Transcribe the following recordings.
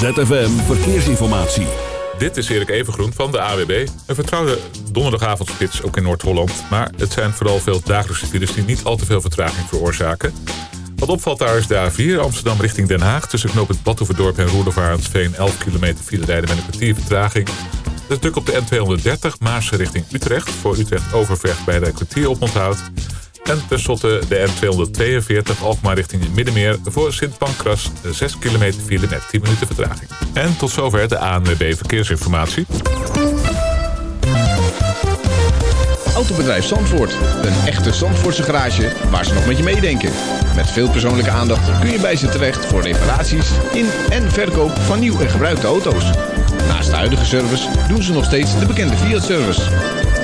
ZFM Verkeersinformatie. Dit is Erik Evengroen van de AWB. Een vertrouwde donderdagavondspits ook in Noord-Holland. Maar het zijn vooral veel dagelijkse files die niet al te veel vertraging veroorzaken. Wat opvalt daar is de A4 Amsterdam richting Den Haag. Tussen knooppunt Badhoevedorp en Roelofarensveen 11 kilometer file rijden met een kwartier vertraging. Dat druk op de N230 Maarse richting Utrecht. Voor Utrecht Overvecht bij de kwartier oponthoud. En tenslotte de N242 Alkmaar richting het Middenmeer... voor Sint Pancras 6 kilometer file met 10 minuten vertraging. En tot zover de ANWB Verkeersinformatie. Autobedrijf Zandvoort. Een echte Zandvoortse garage waar ze nog met je meedenken. Met veel persoonlijke aandacht kun je bij ze terecht voor reparaties in en verkoop van nieuw en gebruikte auto's. Naast de huidige service doen ze nog steeds de bekende Fiat-service.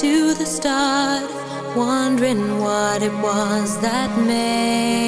To the start, wondering what it was that made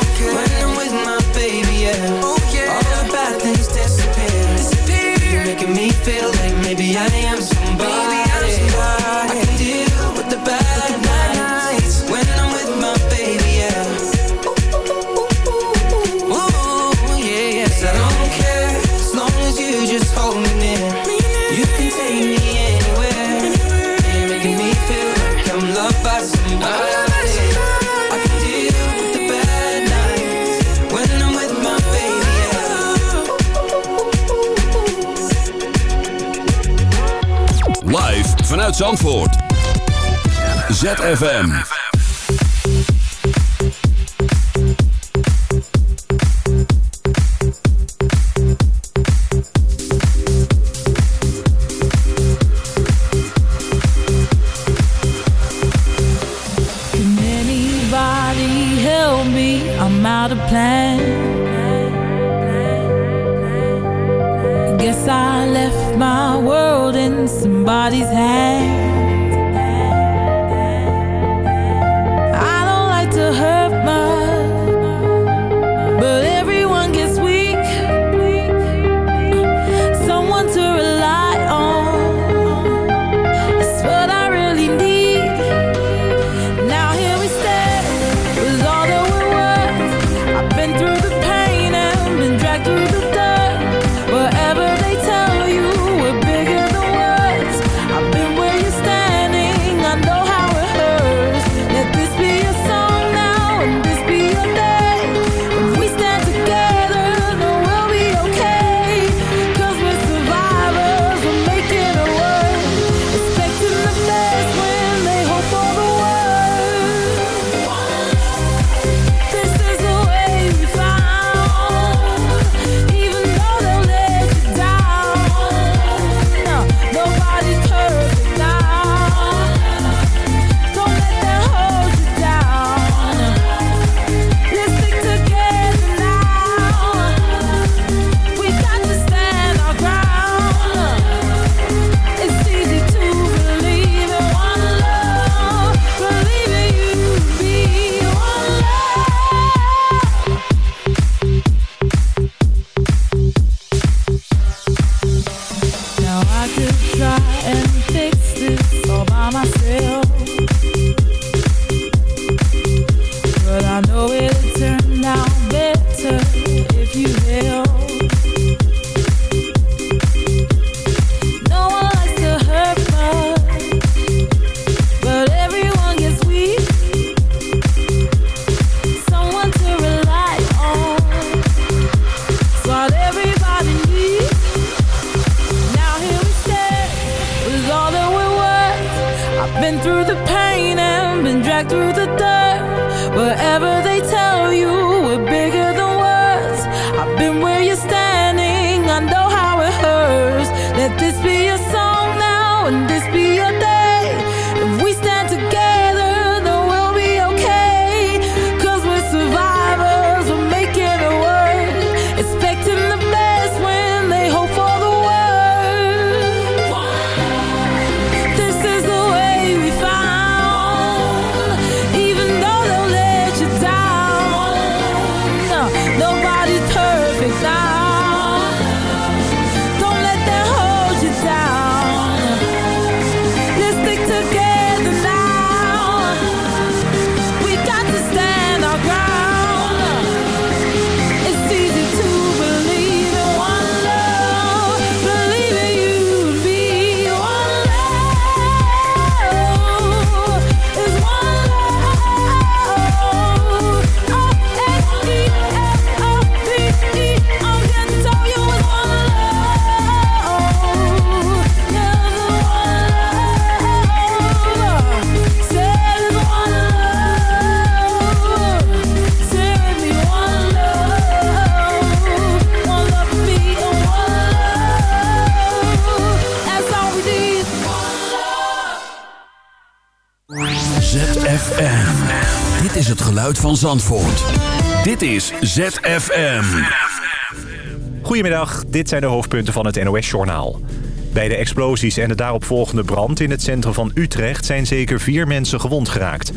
just hold me near. You can take me anywhere. You're making me feel like I'm loved by somebody. Vanuit Zandvoort. ZFM. somebody's hand. Van Zandvoort. Dit is ZFM. Goedemiddag, dit zijn de hoofdpunten van het NOS-journaal. Bij de explosies en de daaropvolgende brand in het centrum van Utrecht... zijn zeker vier mensen gewond geraakt.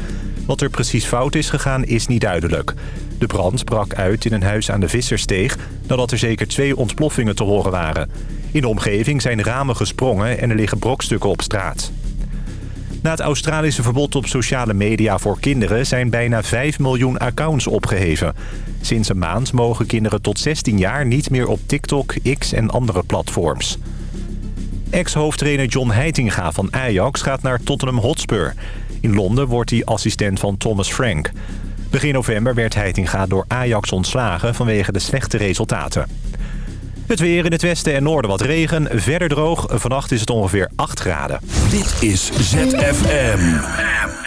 Wat er precies fout is gegaan is niet duidelijk. De brand brak uit in een huis aan de Vissersteeg... nadat er zeker twee ontploffingen te horen waren. In de omgeving zijn ramen gesprongen en er liggen brokstukken op straat. Na het Australische verbod op sociale media voor kinderen... zijn bijna 5 miljoen accounts opgeheven. Sinds een maand mogen kinderen tot 16 jaar niet meer op TikTok, X en andere platforms. Ex-hoofdtrainer John Heitinga van Ajax gaat naar Tottenham Hotspur. In Londen wordt hij assistent van Thomas Frank. Begin november werd Heitinga door Ajax ontslagen vanwege de slechte resultaten. Het weer in het westen en noorden wat regen, verder droog. Vannacht is het ongeveer 8 graden. Dit is ZFM.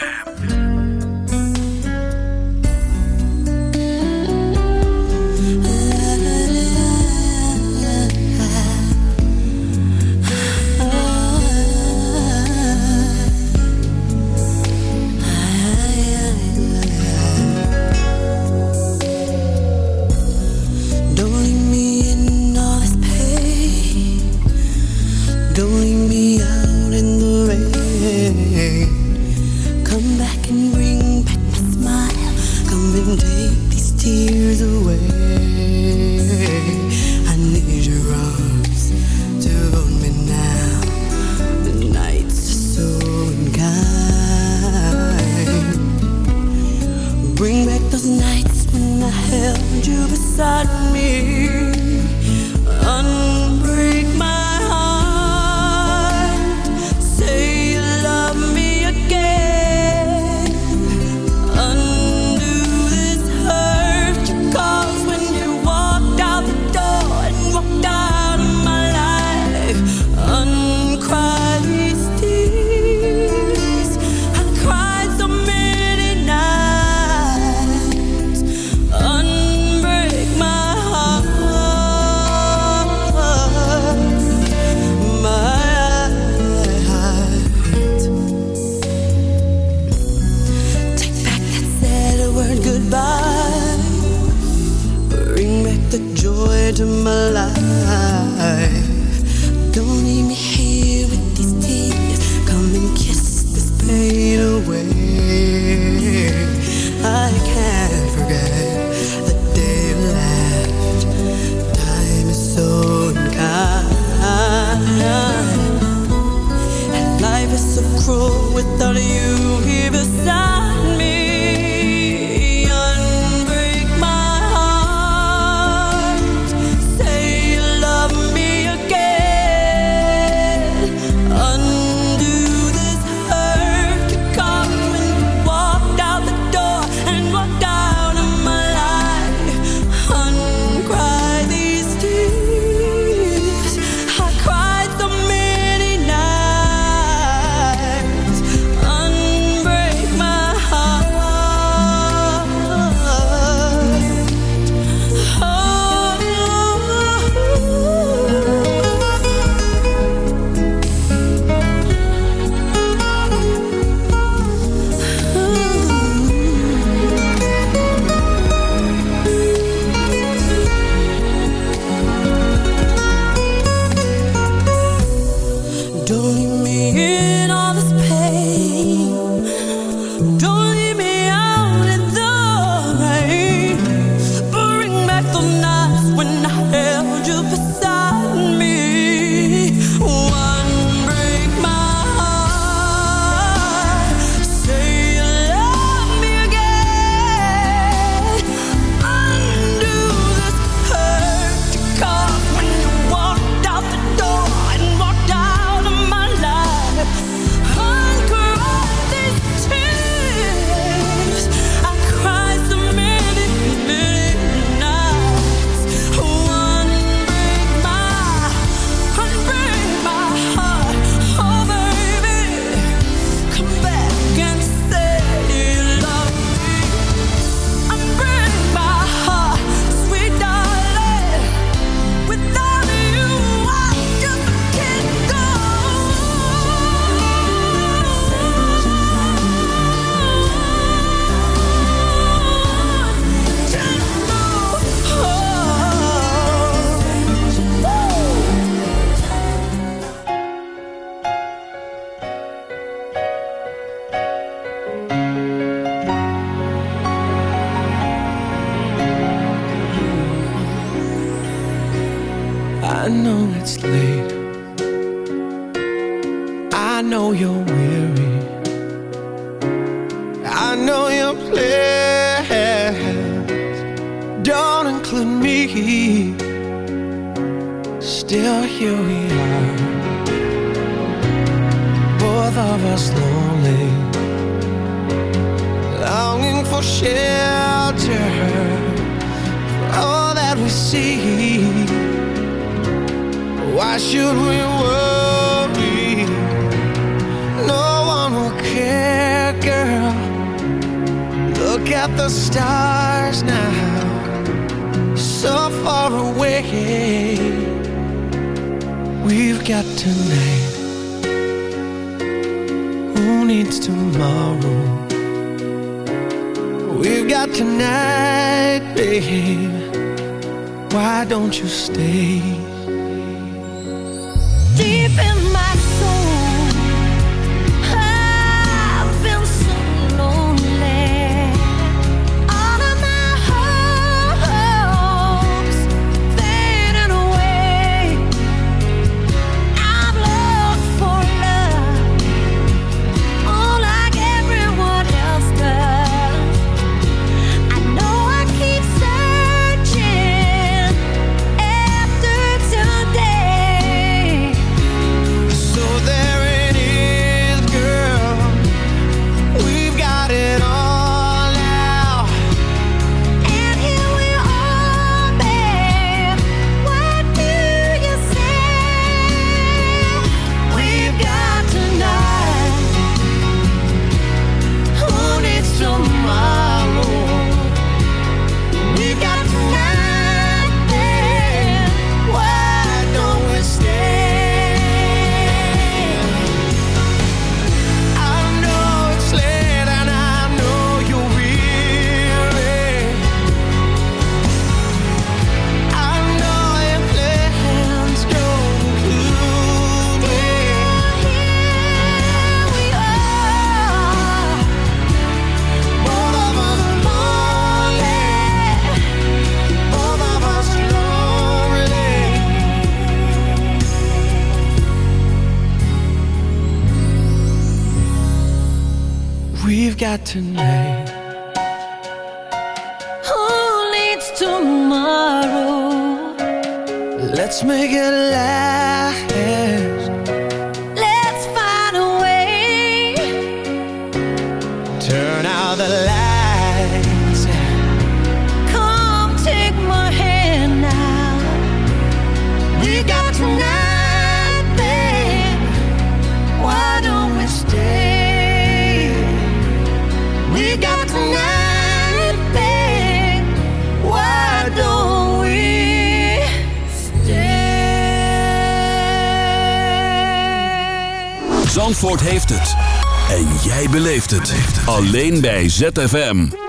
Alleen bij ZFM.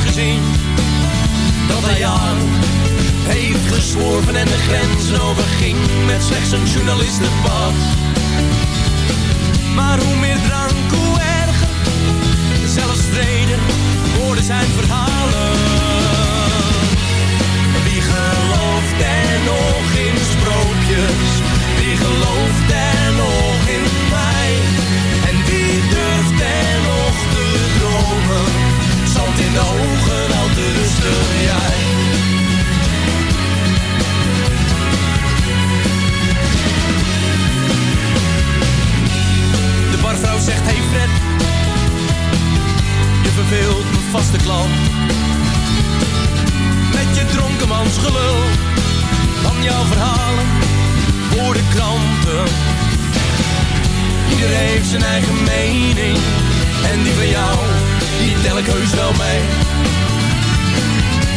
Gezien. Dat hij aan heeft gesworven en de grenzen overging met slechts een journalistenpas. Maar hoe meer drank, hoe erger. Zelfs vrede worden zijn verhalen. Wie gelooft er nog in sprookjes? Wie gelooft er nog De ogen, rusten jij. De barvrouw zegt, hey Fred, je verveelt mijn vaste klant. Met je dronkenmansgelul van jouw verhalen voor de kranten. Ieder heeft zijn eigen mening en die van jou, die tel ik heus wel mee.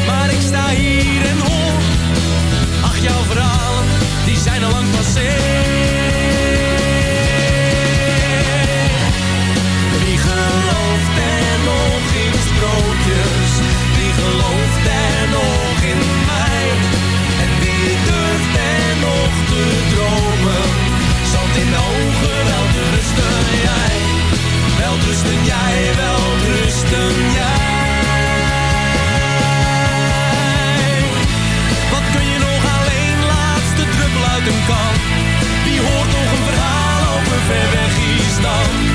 Maar ik sta hier en hoor, ach jouw verhalen, die zijn al lang passé. Wie gelooft er nog in sprookjes? Wie gelooft er nog in mij? En wie durft er nog te dromen? Zand in de ogen, wel te rusten jij. Wel rusten jij, wel rusten jij. Wat kun je nog alleen, laatste druppel uit een kan? Wie hoort nog een verhaal over ver weg dan?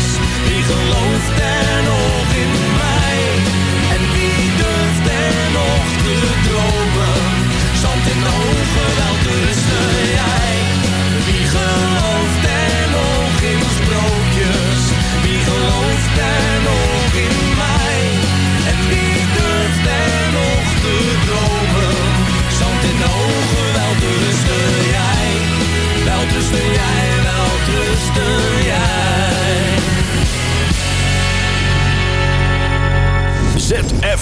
Wie gelooft er nog in mij? En wie durft er nog te dromen? Zand in ogen, wel te rusten jij. Wie gelooft er nog in sprookjes? Wie gelooft er